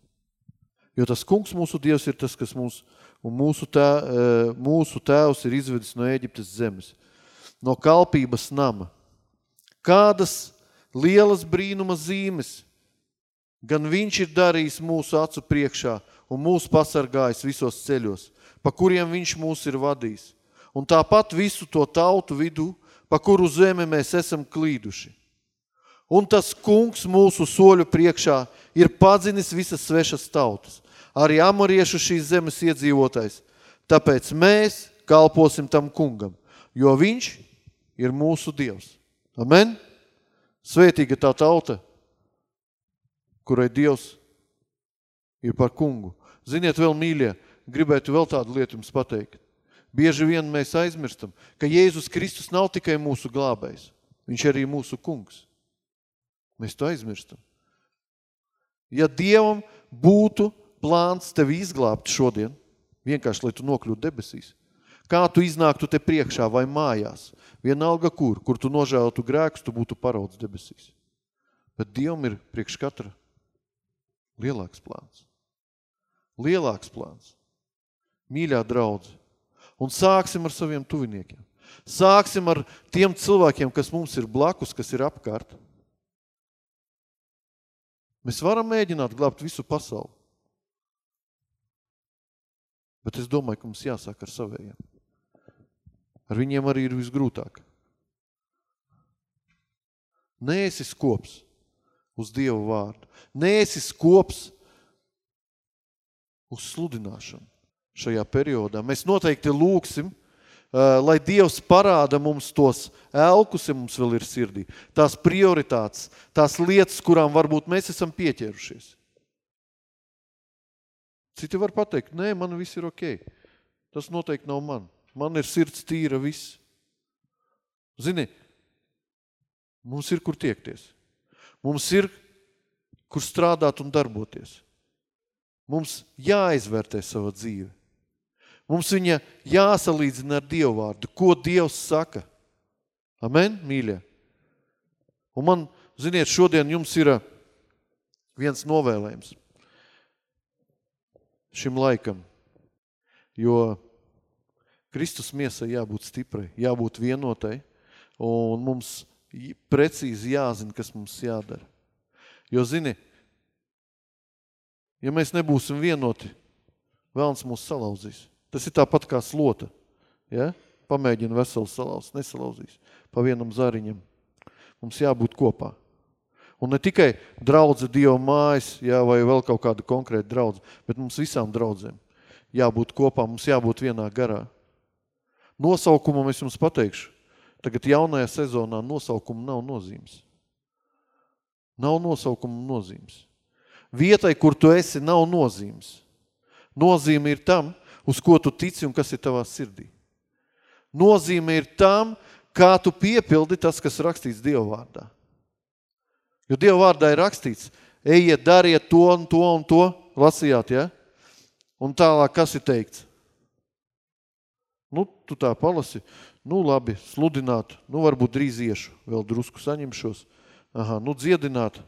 Jo tas kungs mūsu Dievs ir tas, kas mūs, un mūsu, tē, mūsu tēvs ir izvedis no Ēģiptes zemes, no kalpības nama. Kādas lielas brīnuma zīmes gan viņš ir darījis mūsu acu priekšā un mūs pasargājis visos ceļos, pa kuriem viņš mūs ir vadījis un tāpat visu to tautu vidu, pa kuru zemi mēs esam klīduši. Un tas kungs mūsu soļu priekšā ir padzinis visas svešas tautas, arī amoriešu šīs zemes iedzīvotais. Tāpēc mēs kalposim tam kungam, jo viņš ir mūsu Dievs. Amen? Svētīga tā tauta, kurai Dievs ir par kungu. Ziniet, vēl mīļie, gribētu vēl tādu lietu jums pateikt. Bieži vien mēs aizmirstam, ka Jēzus Kristus nav tikai mūsu glābējs. Viņš arī mūsu kungs. Mēs to aizmirstam. Ja Dievam būtu plāns tevi izglābt šodien, vienkārši, lai tu nokļūtu debesīs, kā tu iznāktu te priekšā vai mājās, vienalga kur, kur tu nožēlotu grēkus, tu būtu parauds debesīs. Bet Dievam ir priekš katra lielāks plāns. Lielāks plāns. Mīļā draudze. Un sāksim ar saviem tuviniekiem. Sāksim ar tiem cilvēkiem, kas mums ir blakus, kas ir apkārt. Mēs varam mēģināt glābt visu pasauli. Bet es domāju, ka mums jāsāk ar savējiem. Ar viņiem arī ir visgrūtāk. Nēsi skops uz Dievu vārdu. Nēsi skops uz sludināšanu šajā periodā. Mēs noteikti lūksim, lai Dievs parāda mums tos elkus, ja mums vēl ir sirdī, tās prioritātes, tās lietas, kurām varbūt mēs esam pieķērušies. Citi var pateikt, nē, man viss ir ok. Tas noteikti nav man. Man ir sirds tīra viss. Zini, mums ir kur tiekties. Mums ir kur strādāt un darboties. Mums jāizvērtē sava dzīve. Mums viņa jāsalīdzina ar Dievu vārdu. Ko Dievs saka? Amen, mīļie? Un man, ziniet, šodien jums ir uh, viens novēlējums šim laikam, jo Kristus miesai jābūt stiprai, jābūt vienotai, un mums precīzi jāzina, kas mums jādara. Jo, zini, ja mēs nebūsim vienoti, vēlns mūs salauzīs. Tas ir tāpat kā slota. Ja? Pamēģina veselu salauzt, nesalauzīs. Pa vienam zariņam. Mums jābūt kopā. Un ne tikai draudze Dieva mājas, jā, vai vēl kaut kāda konkrēta draudze, bet mums visām draudzēm jābūt kopā, mums jābūt vienā garā. Nosaukumu es jums pateikšu. Tagad jaunajā sezonā nosaukumu nav nozīmes. Nav nosaukumu nozīmes. Vietai, kur tu esi, nav nozīmes. Nozīme ir tam, uz ko tu tici un kas ir tavā sirdī. Nozīme ir tam, kā tu piepildi tas, kas rakstīts Dieva vārdā. Jo Dieva vārdā ir rakstīts, ejiet, dariet to un to un to, lasījāt, ja? Un tālāk, kas ir teikts? Nu, tu tā palasi, nu labi, sludināt, nu varbūt drīz iešu, vēl drusku saņemšos. Aha, nu dziedināt,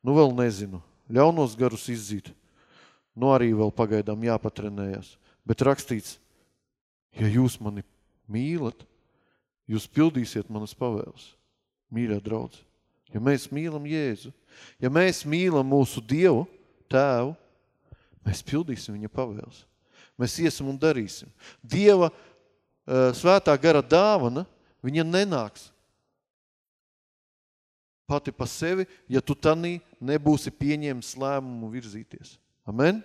nu vēl nezinu, ļaunos garus izzīt. Nu arī vēl pagaidām jāpatrenējas. Bet rakstīts, ja jūs mani mīlat, jūs pildīsiet manas pavēles. Mīļā draudze, ja mēs mīlam Jēzu, ja mēs mīlam mūsu Dievu, Tēvu, mēs pildīsim viņa pavēles. Mēs iesim un darīsim. Dieva uh, svētā gara dāvana, viņa nenāks pati pa sevi, ja tu tanī nebūsi pieņēmis lēmumu virzīties. Amen?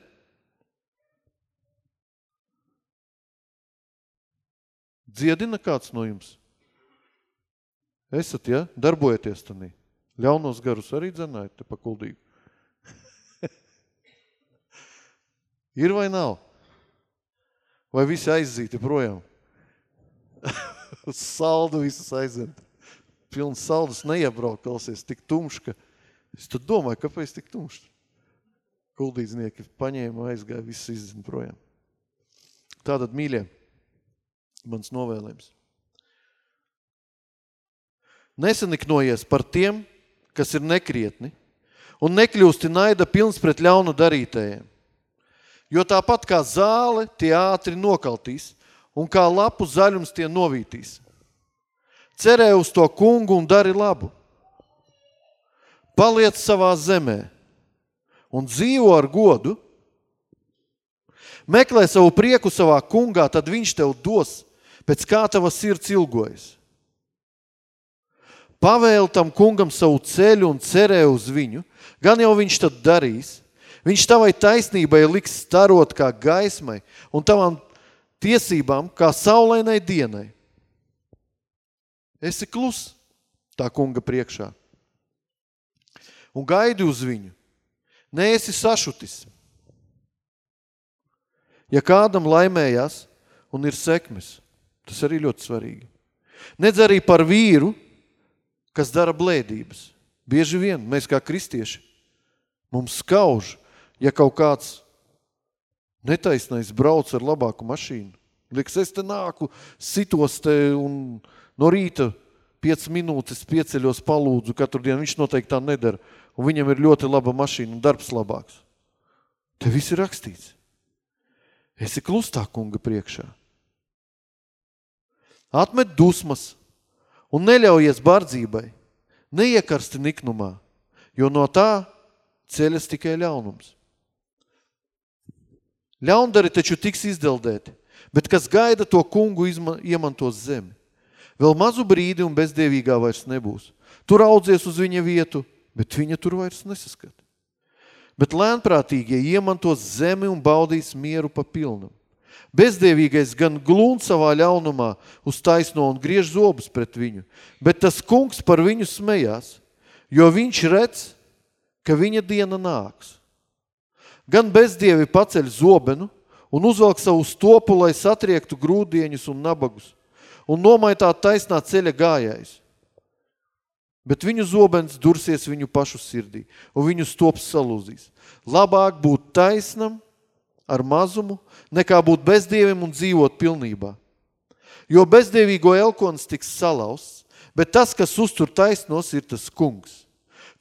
Dziedina kāds no jums? Esat, ja? Darbojieties tanī. Ļaunos garus arī dzenājat te pa kuldīgu. (laughs) Ir vai nav? Vai visi aizzīti projām? (laughs) Saldu visus aiziet. Pilns saldus neiebrauk, klausies, tik tumšs, ka es tad domāju, kāpēc tik tumšs. Kuldīdznieki paņēma, aizgāja, visus izzina projām. Tātad, mīļie, mans novēlējums. Nesaniknojies par tiem, kas ir nekrietni, un nekļūsti naida pilns pret ļaunu darītējiem. Jo tāpat kā zāle tie ātri nokaltīs, un kā lapu zaļums tie novītīs. Cerē uz to kungu un dari labu. Paliec savā zemē un dzīvo ar godu, Meklē savu prieku savā kungā, tad viņš tev dos, pēc kā tava sirds ilgojas. Pavēl tam kungam savu ceļu un cerē uz viņu, gan jau viņš tad darīs. Viņš tavai taisnībai liks starot kā gaismai un tavām tiesībām kā saulēnai dienai. Esi klus tā kunga priekšā un gaidi uz viņu. Neesi sašutis Ja kādam laimējās un ir sekmes, tas arī ļoti svarīgi. Nedz arī par vīru, kas dara blēdības. Bieži vien mēs kā kristieši, mums skauž, ja kaut kāds netaisnais brauc ar labāku mašīnu. Liekas, es te nāku, sitos te un no rīta 5 minūtes pieceļos palūdzu katru dienu. Viņš noteikti tā nedara. Un viņam ir ļoti laba mašīna un darbs labāks. Te viss ir rakstīts. Esi klustā kunga priekšā. Atmet dusmas un neļaujies bardzībai. Neiekarsti niknumā, jo no tā ceļas tikai ļaunums. Ļaundari taču tiks izdeldēti, bet kas gaida to kungu izma, iemantos zemi. Vēl mazu brīdi un bezdievīgā vairs nebūs. Tur audzies uz viņa vietu, bet viņa tur vairs nesaskat. Bet lēnprātīgie iemantos zemi un baudīs mieru pa pilnam. Bezdievīgais gan glūn savā ļaunumā uz taisno un griež zobus pret viņu, bet tas kungs par viņu smējās, jo viņš redz, ka viņa diena nāks. Gan bezdievi paceļ zobenu un uzvelk savu stopu, lai satriektu grūdieņus un nabagus, un nomaitā taisnā ceļa gājējs. Bet viņu zobens dursies viņu pašu sirdī, un viņu stops salūzīs. Labāk būt taisnam ar mazumu, nekā būt bezdievim un dzīvot pilnībā. Jo bezdievīgo elkons tiks salausts, bet tas, kas uztur taisnos, ir tas kungs.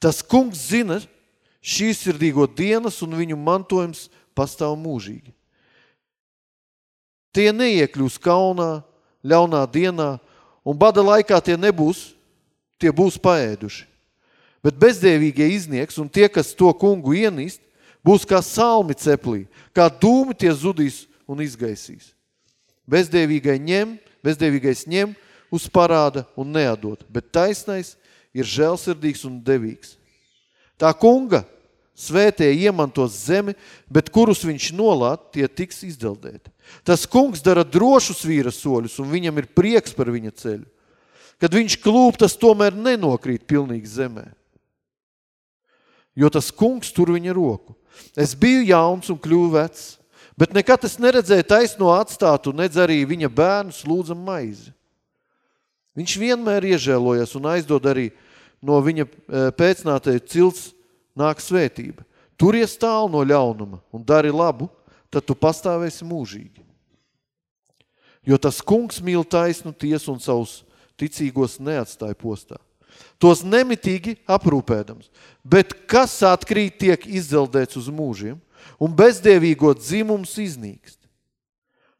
Tas kungs zina šīsirdīgo dienas un viņu mantojums pastāv mūžīgi. Tie neiekļūs kaunā, ļaunā dienā, un bada laikā tie nebūs, tie būs paēduši. Bet bezdievīgie izniegs un tie, kas to kungu ienīst, būs kā salmi ceplī, kā dūmi tie zudīs un izgaisīs. Bezdievīgai ņem, bezdievīgais ņem uz parāda un neatdot, bet taisnais ir žēlsirdīgs un devīgs. Tā kunga svētie iemantos zemi, bet kurus viņš nolāt, tie tiks izdeldēti. Tas kungs dara drošus vīra soļus, un viņam ir prieks par viņa ceļu. Kad viņš klūp, tas tomēr nenokrīt pilnīgi zemē. Jo tas kungs tur viņa roku. Es biju jauns un kļuvu vecs, bet nekad es neredzēju taisno atstātu, nedz arī viņa bērnus lūdzam maizi. Viņš vienmēr iežēlojas un aizdod arī no viņa e, pēcnātēju cilts nāk svētība. Turies tālu no ļaunuma un dari labu, tad tu pastāvēsi mūžīgi. Jo tas kungs mīl taisnu tiesu un savus ticīgos neatstāja postā. Tos nemitīgi aprūpēdams. Bet kas atkrīt tiek izdeldēts uz mūžiem, un bezdievīgo dzimums iznīkst.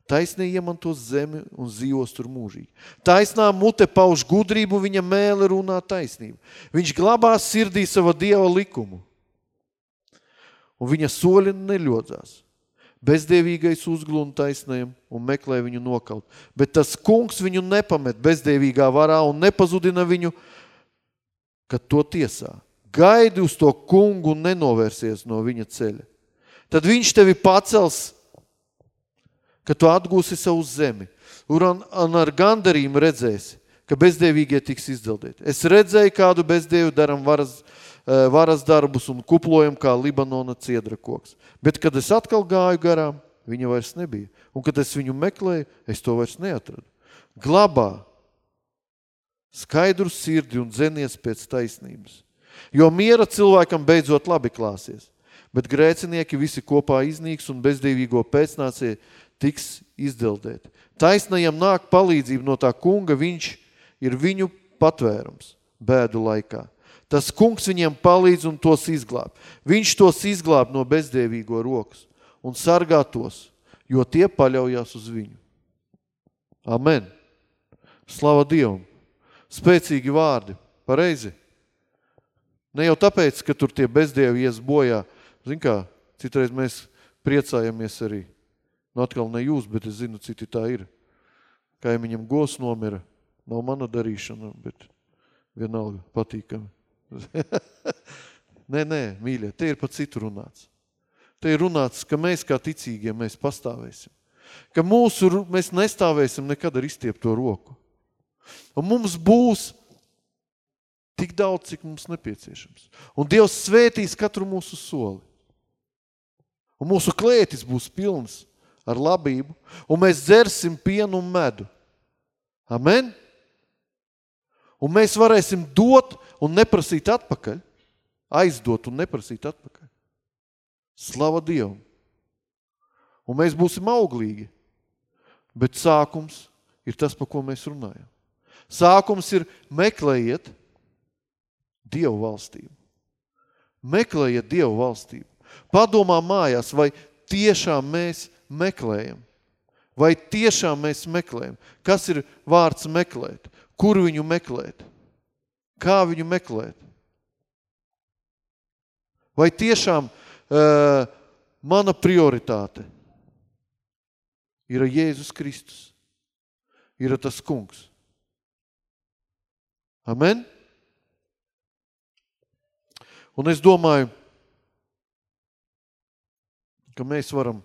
Taisnē iemantos zemi un dzīvos tur mūžīgi. Taisnā mute pauž gudrību, viņa mēle runā taisnību. Viņš glabās sirdī sava dieva likumu. Un viņa soļi neļodzās. Bezdievīgais uzglūna taisniem un meklē viņu nokaut. Bet tas kungs viņu nepamet bezdievīgā varā un nepazudina viņu, kad to tiesā. Gaidi uz to kungu un nenovērsies no viņa ceļa. Tad viņš tevi pacels, ka tu atgūsi savu zemi. Un ar gandarījumu redzēsi, ka bezdievīgie tiks izdeldēti. Es redzēju, kādu bezdievu daram varas, eh, varas darbus un kuplojam kā Libanona ciedra koks. Bet, kad es atkal gāju garām, viņa vairs nebija. Un, kad es viņu meklēju, es to vairs neatradu. Glabā skaidru sirdi un dzenies pēc taisnības. Jo miera cilvēkam beidzot labi klāsies, bet grēcinieki visi kopā iznīks un bezdīvīgo pēcnācie tiks izdeldēti. Taisnajam nāk palīdzība no tā kunga, viņš ir viņu patvērums bēdu laikā. Tas kungs viņiem palīdz un tos izglāb. Viņš tos izglāb no bezdēvīgo rokas un sargā tos, jo tie paļaujās uz viņu. Amen. Slava Dievam! spēcīgi vārdi, pareizi. Ne jau tāpēc, ka tur tie bezdievi ies bojā. Zin kā, citreiz mēs priecājamies arī. Nu atkal ne jūs, bet es zinu, citi tā ir. Kaimiņam gos nomira. Nav mana darīšana, bet vienalga patīkami. (laughs) nē, nē, mīļie, te ir pa citu runāts. Te ir runāts, ka mēs kā ticīgie, mēs pastāvēsim. Ka mūsu, mēs nestāvēsim nekad ar izstiepto roku. Un mums būs tik daudz, cik mums nepieciešams. Un Dievs svētīs katru mūsu soli. Un mūsu klētis būs pilns ar labību, un mēs dzersim pienu un medu. Amen? Un mēs varēsim dot un neprasīt atpakaļ, aizdot un neprasīt atpakaļ. Slava Dievam! Un mēs būsim auglīgi, bet sākums ir tas, par ko mēs runājam. Sākums ir meklējiet Dievu valstību. Meklējiet Dievu valstību. Padomā mājās, vai tiešām mēs meklējam. Vai tiešām mēs meklējam? Kas ir vārds meklēt? Kur viņu meklēt? Kā viņu meklēt? Vai tiešām uh, mana prioritāte ir Jēzus Kristus? Ir tas kungs. Amen? Un es domāju, ka mēs varam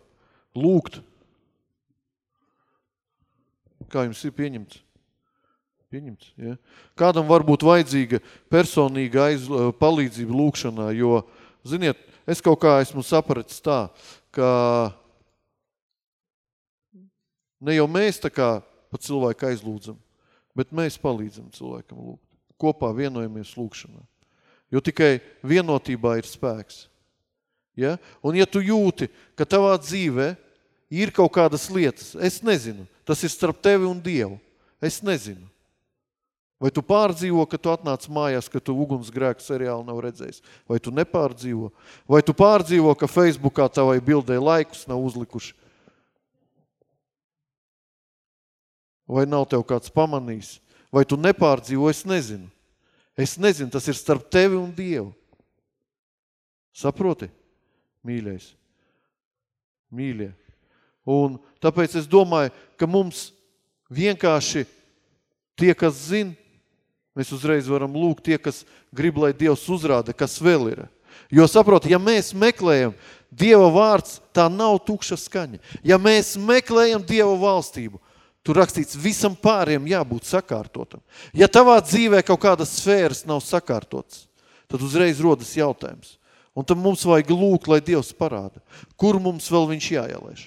lūgt. Kā jums ir pieņemts? Pieņemts, ja? Kādam var būt vajadzīga personīga aiz, palīdzība lūkšanā, jo, ziniet, es kaut kā esmu sapratis tā, ka ne jau mēs tā kā pa cilvēku aizlūdzam, bet mēs palīdzam cilvēkam lūgt. Kopā vienojamies lūkšanā. Jo tikai vienotībā ir spēks. Ja? Un ja tu jūti, ka tavā dzīvē ir kaut kādas lietas, es nezinu, tas ir starp tevi un Dievu, es nezinu. Vai tu pārdzīvo, ka tu atnāc mājās, ka tu ugunsgrēku seriālu nav redzējis? Vai tu nepārdzīvo? Vai tu pārdzīvo, ka Facebookā tavai bildē laikus nav uzlikuši? Vai nav tev kāds pamanījis? Vai tu nepārdzīvo? Es nezinu. Es nezinu, tas ir starp tevi un Dievu. Saproti? Mīļais. Mīļie. Un tāpēc es domāju, ka mums vienkārši tie, kas zina, mēs uzreiz varam lūgt tie, kas grib, lai Dievs uzrāda, kas vēl ir. Jo saprot, ja mēs meklējam Dieva vārds, tā nav tukša skaņa. Ja mēs meklējam Dieva valstību, tur rakstīts visam pāriem jābūt sakārtotam. Ja tavā dzīvē kaut kādas sfēras nav sakārtotas, tad uzreiz rodas jautājums. Un tad mums vajag lūgt, lai Dievs parāda, kur mums vēl viņš jāielēš.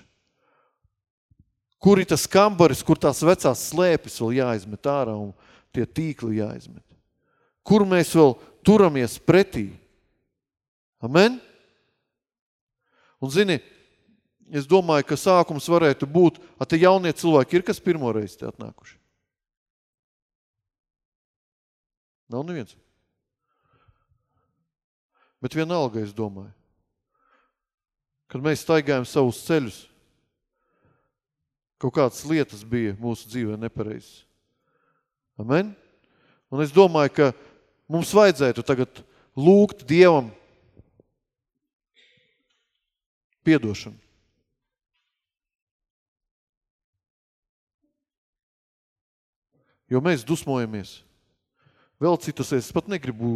Kur ir tas kambaris, kur tās vecās slēpes vēl jāizmet ārā un tie tīkli jāizmet. Kur mēs vēl turamies pretī. Amen? Un zini, es domāju, ka sākums varētu būt, a te jaunie cilvēki ir, kas pirmoreiz te atnākuši? Nav neviens. Bet vienalga, es domāju, kad mēs staigājam savus ceļus, kaut kādas lietas bija mūsu dzīvē nepareizes. Amen? Un es domāju, ka mums vajadzētu tagad lūgt Dievam piedošanu. Jo mēs dusmojamies. Vēl citus es pat negribu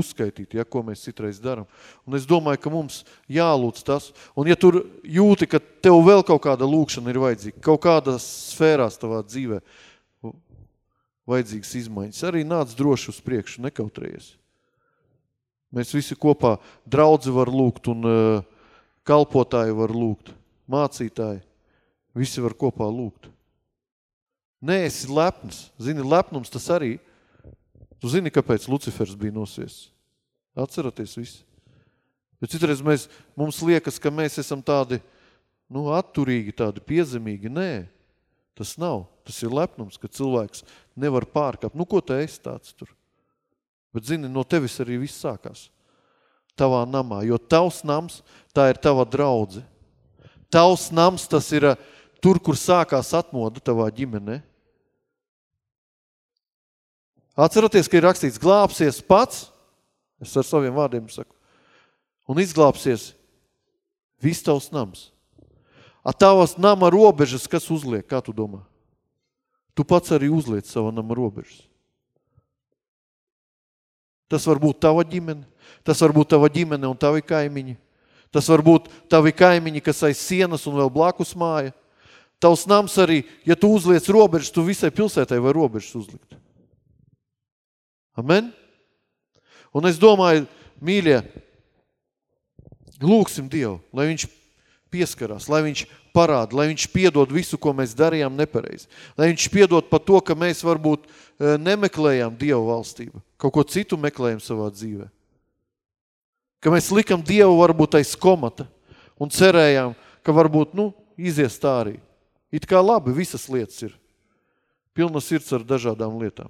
uzskaitīt, ja, ko mēs citreiz daram. Un es domāju, ka mums jālūdz tas. Un ja tur jūti, ka tev vēl kaut kāda lūkšana ir vajadzīga, kaut kādās sfērās tavā dzīvē vajadzīgas izmaiņas, arī nāc droši uz priekšu, nekautrējies. Mēs visi kopā draudzi var lūgt un uh, kalpotāji var lūgt, mācītāji, visi var kopā lūgt. Nē, esi lepns. Zini, lepnums tas arī – Tu zini, kāpēc Lucifers bija nosviests? Atceraties visi. Bet citreiz mēs, mums liekas, ka mēs esam tādi, nu, atturīgi, tādi piezemīgi. Nē, tas nav. Tas ir lepnums, ka cilvēks nevar pārkāpt. Nu, ko te esi tāds tur? Bet zini, no tevis arī viss sākās. Tavā namā, jo tavs nams, tā ir tava draudze. Tavs nams, tas ir tur, kur sākās atmoda tavā ģimenē. Atceroties, ka ir rakstīts glābsies pats, es ar saviem vārdiem saku, un izglābsies viss tavs nams. A tavas nama robežas, kas uzliek, kā tu domā? Tu pats arī uzliec savu nama robežas. Tas var būt tava ģimene, tas var būt tava ģimene un tavi kaimiņi. Tas var būt tavi kaimiņi, kas aiz sienas un vēl blakus māja. Tavs nams arī, ja tu uzliec robežas, tu visai pilsētai var robežas uzlikt. Amen? Un es domāju, mīļie, lūksim Dievu, lai viņš pieskarās, lai viņš parāda, lai viņš piedod visu, ko mēs darījām nepareizi. Lai viņš piedod par to, ka mēs varbūt eh, nemeklējām Dievu valstību, kaut ko citu meklējam savā dzīvē. Ka mēs likam Dievu varbūt aiz komata un cerējām, ka varbūt, nu, izies tā arī. It kā labi, visas lietas ir. Pilna sirds ar dažādām lietām.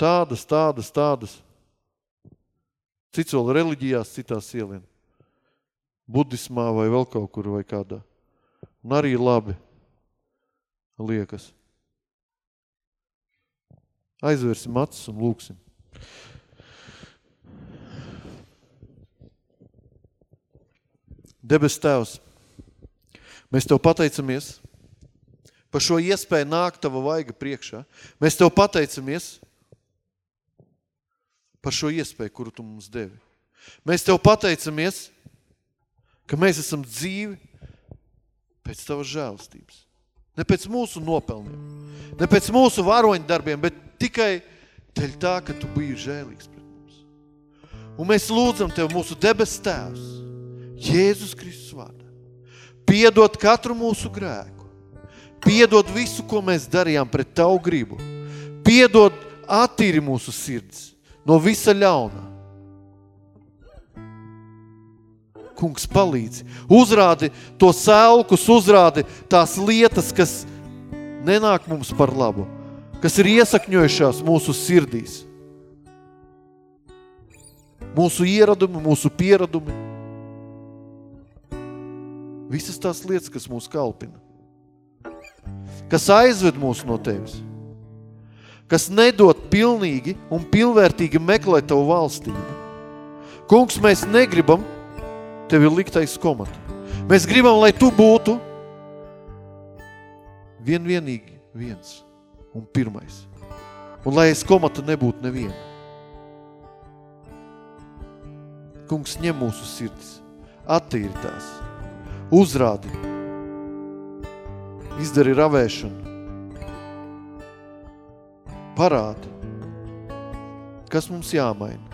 Tādas, tādas, tādas. Cits vēl reliģijās, citās ielien budismā vai vēl kaut kur vai kādā. Un arī labi liekas. Aizversim acis un lūksim. Debes Tēvs, mēs Tev pateicamies par šo iespēju nākt Tava vaiga priekšā. Mēs Tev pateicamies par šo iespēju, kuru Tu mums devi. Mēs Tev pateicamies ka mēs esam dzīvi pēc tavas žēlstības. Ne pēc mūsu nopelniem, ne pēc mūsu varoņu darbiem, bet tikai dēļ tā, ka tu biji žēlīgs pret mums. Un mēs lūdzam Tev mūsu debes tēvs, Jēzus Kristus vārdā. Piedod katru mūsu grēku. Piedod visu, ko mēs darījām pret Tavu gribu. Piedod attīri mūsu sirds no visa ļaunā. kungs palīdzi. Uzrādi to selkus, uzrādi tās lietas, kas nenāk mums par labu, kas ir iesakņojušās mūsu sirdīs. Mūsu ieradumi, mūsu pieradumi. Visas tās lietas, kas mūs kalpina. Kas aizved mūs no tevis. Kas nedod pilnīgi un pilnvērtīgi meklēt tavu valstību. Kungs, mēs negribam, tev ir liktais komata. Mēs gribam, lai tu būtu vien vienīgi viens un pirmais. Un lai es komata nebūtu neviena. Kungs, ņem mūsu sirdis, attīri tās, uzrādi, izdari ravēšanu, parādi, kas mums jāmaina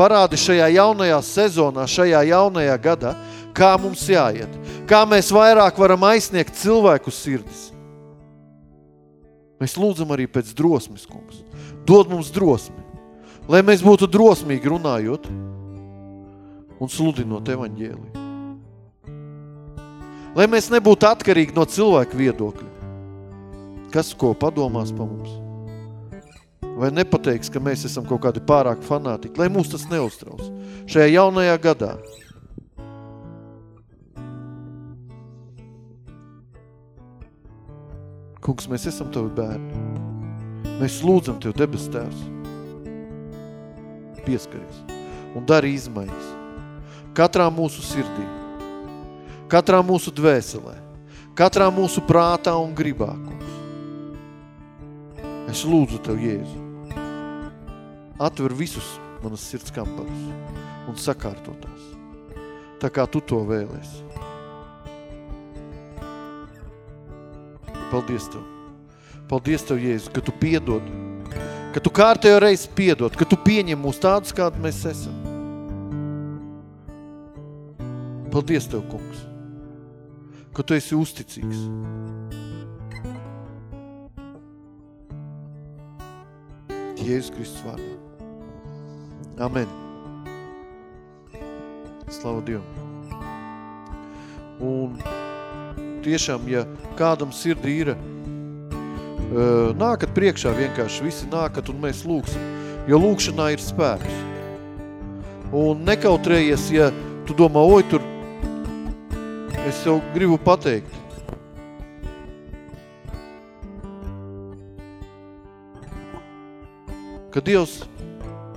parādi šajā jaunajā sezonā, šajā jaunajā gadā, kā mums jāiet, kā mēs vairāk varam aizsniegt cilvēku sirdis. Mēs lūdzam arī pēc drosmes, kungs. Dod mums drosmi, lai mēs būtu drosmīgi runājot un sludinot evaņģēliju. Lai mēs nebūtu atkarīgi no cilvēku viedokļa. Kas ko padomās pa mums? Vai nepateiks, ka mēs esam kaut kādi pārāk fanātiķi, lai mūs tas neuztrauc. Šajā jaunajā gadā. Kungs, mēs esam Tavi bērni. Mēs lūdzam Tev debes Tēvs. Pieskaries un dari izmaiņas. Katrā mūsu sirdī, katrā mūsu dvēselē, katrā mūsu prātā un gribā, kungs. Es lūdzu Tev, Jēzu, atver visus manas sirds kamparus un sakārto tās, tā kā tu to vēlies. Paldies Tev. Paldies Tev, Jēzus, ka Tu piedod, ka Tu kārtējo reizi piedod, ka Tu pieņem mūs tādus, kādi mēs esam. Paldies Tev, kungs, ka Tu esi uzticīgs. Jēzus Kristus vārdā. Amen. Slavu Dievu. Un tiešām, ja kādam sirdī ir, nākat priekšā vienkārši, visi nākat un mēs lūksim, jo lūkšanā ir spēks. Un nekautrējies, ja tu domā, oj, tur, es jau gribu pateikt, ka Dievs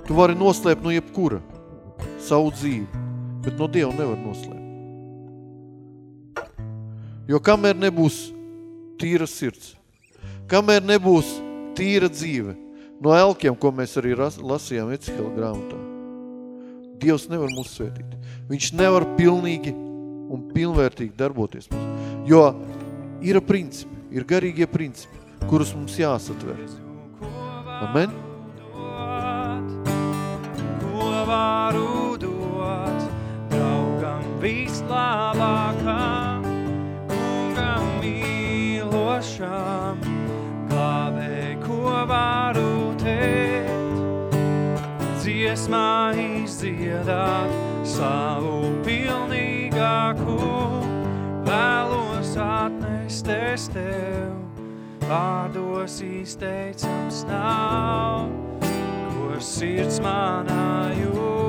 Tu vari noslēpt no jebkura savu dzīvi, bet no Dieva nevar noslēpt. Jo kamēr nebūs tīra sirds, kamēr nebūs tīra dzīve, no elkiem, ko mēs arī lasījām Ecihela grāmatā, Dievs nevar mūs svētīt. Viņš nevar pilnīgi un pilnvērtīgi darboties mums. Jo ir principi, ir garīgie principi, kurus mums jāsatver. Amen? varu dot draugam vislabākam, kungam mīlošam, glābē, ko varu teikt, dziesmā izdziedāt savu pilnīgāku, vēlos atnest es tev, vārdos izteicams nav sirds manā jūs.